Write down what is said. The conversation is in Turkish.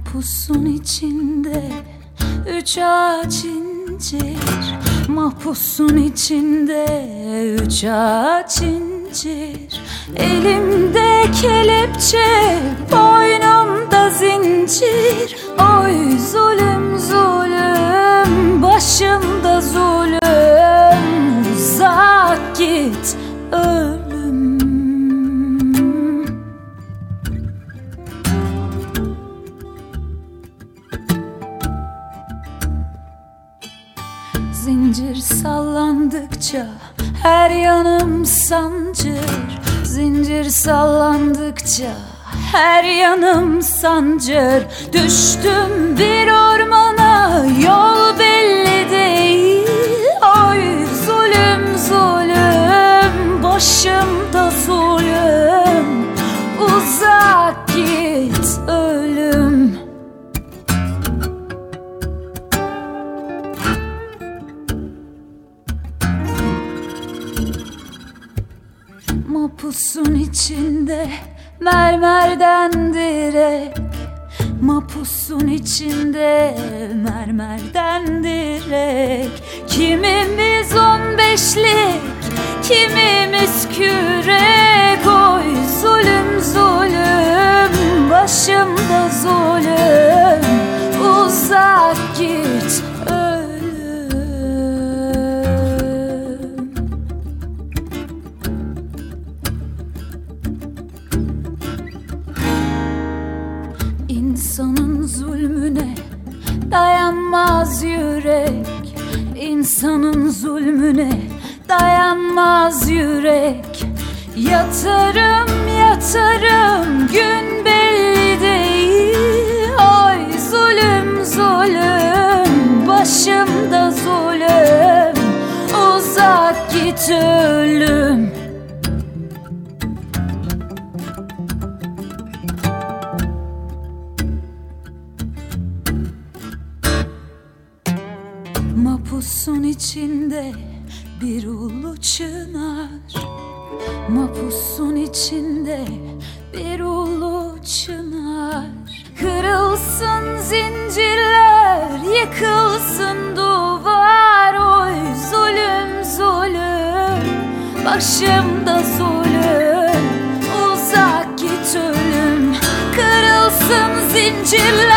Mahpusun içinde üç ağaç incir. Mahpusun içinde üç ağaç incir. Elimde kelepçe boynumda Zincir sallandıkça her yanım sancır. Zincir sallandıkça her yanım sancır. Düştüm bir ormana Mapusun içinde mermerden direk. Mapusun içinde mermerden direk. Kimimiz on beşlik, kimimiz kürek. Oy zulüm zulüm, başımda zulüm. Uzak git zulmüne dayanmaz yürek. İnsanın zulmüne dayanmaz yürek. Yatarım yatarım gün belli değil. Oy zulüm zulüm başımda zulüm. Uzak git ölüm Mapusun içinde bir ulu çınar. Mapusun içinde bir ulu çınar. Kırılsın zincirler, yıkılsın duvar. Oy zulüm zulüm, başımda zulüm. Uzak git ölüm, kırılsın zincirler